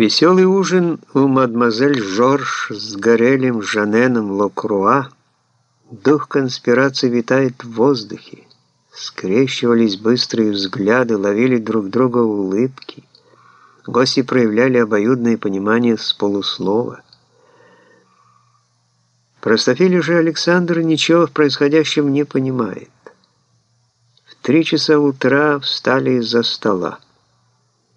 Веселый ужин у мадемуазель Жорж с Горелем, Жаненом, Локруа. Дух конспирации витает в воздухе. Скрещивались быстрые взгляды, ловили друг друга улыбки. Гости проявляли обоюдное понимание с полуслова. Простофиля же Александр ничего в происходящем не понимает. В три часа утра встали из-за стола.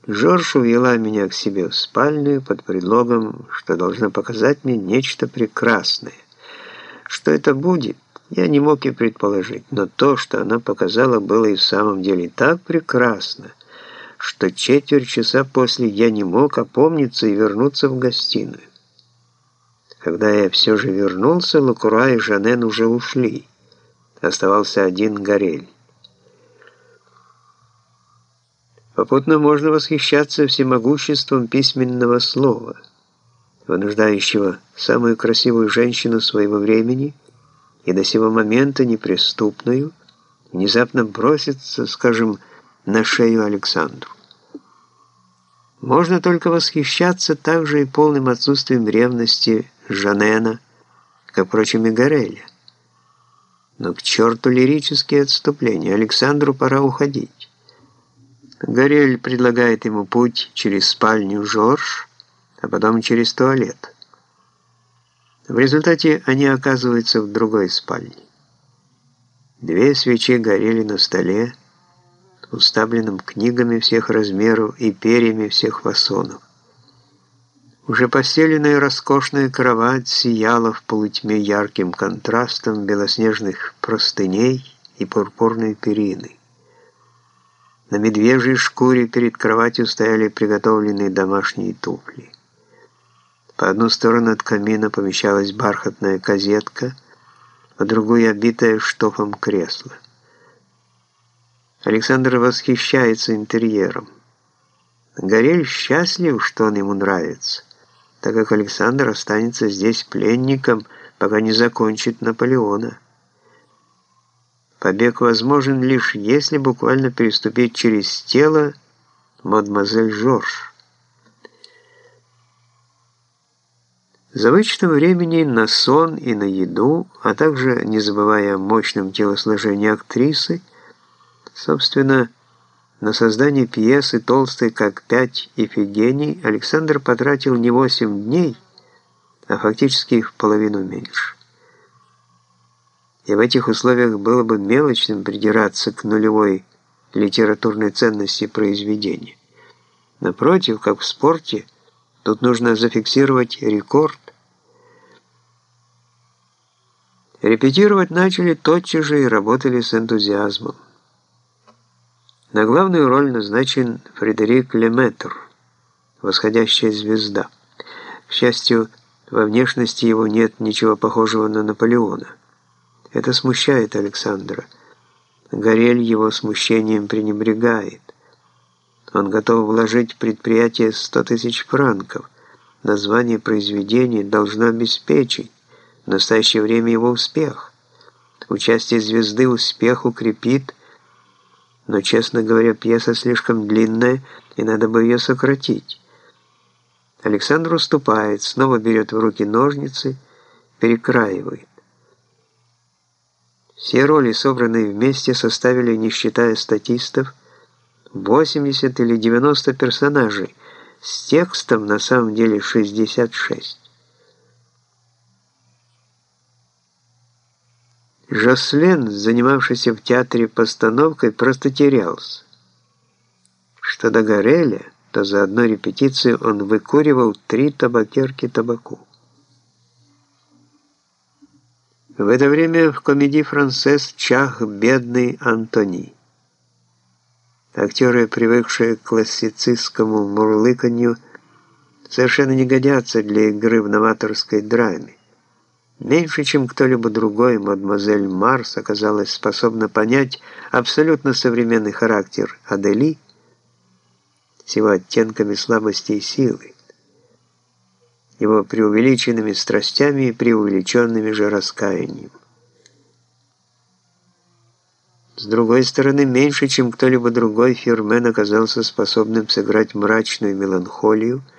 Жорж увела меня к себе в спальню под предлогом, что должна показать мне нечто прекрасное. Что это будет, я не мог и предположить, но то, что она показала, было и в самом деле так прекрасно, что четверть часа после я не мог опомниться и вернуться в гостиную. Когда я все же вернулся, Лакура и Жанен уже ушли. Оставался один Горель. Попутно можно восхищаться всемогуществом письменного слова, вынуждающего самую красивую женщину своего времени и до сего момента неприступную внезапно броситься, скажем, на шею Александру. Можно только восхищаться также и полным отсутствием ревности Жанена, как, впрочем, и Гореля. Но к черту лирические отступления, Александру пора уходить. Горель предлагает ему путь через спальню Жорж, а потом через туалет. В результате они оказываются в другой спальне. Две свечи горели на столе, уставленном книгами всех размеров и перьями всех фасонов. Уже постеленная роскошная кровать сияла в полутьме ярким контрастом белоснежных простыней и пурпурной перины. На медвежьей шкуре перед кроватью стояли приготовленные домашние туфли. По одну сторону от камина помещалась бархатная козетка, по другую обитая штофом кресло. Александр восхищается интерьером. Горель счастлив, что он ему нравится, так как Александр останется здесь пленником, пока не закончит Наполеона. Побег возможен лишь если буквально переступить через тело мадемуазель Жорж. За вычетом времени на сон и на еду, а также не забывая о мощном телосложении актрисы, собственно, на создание пьесы толстой как пять Ифигений Александр потратил не восемь дней, а фактически в половину меньше и в этих условиях было бы мелочным придираться к нулевой литературной ценности произведения. Напротив, как в спорте, тут нужно зафиксировать рекорд. Репетировать начали тотчас же и работали с энтузиазмом. На главную роль назначен Фредерик Леметр, восходящая звезда. К счастью, во внешности его нет ничего похожего на Наполеона. Это смущает Александра. Горель его смущением пренебрегает. Он готов вложить в предприятие 100 тысяч франков. Название произведения должно обеспечить в настоящее время его успех. Участие звезды успех укрепит, но, честно говоря, пьеса слишком длинная, и надо бы ее сократить. Александр уступает, снова берет в руки ножницы, перекраивает. Все роли, собранные вместе, составили, не считая статистов, 80 или 90 персонажей, с текстом на самом деле 66. Жослен, занимавшийся в театре постановкой, просто терялся. Что до Гореля, то за одну репетицию он выкуривал три табакерки табаку. В это время в комедии «Францесс» чах бедный Антони. Актеры, привыкшие к классицистскому мурлыканью, совершенно не годятся для игры в новаторской драме. Меньше, чем кто-либо другой, мадемуазель Марс оказалась способна понять абсолютно современный характер Адели с его оттенками слабости и силы его преувеличенными страстями и преувеличенными же раскаянием. С другой стороны, меньше, чем кто-либо другой, Фермен оказался способным сыграть мрачную меланхолию –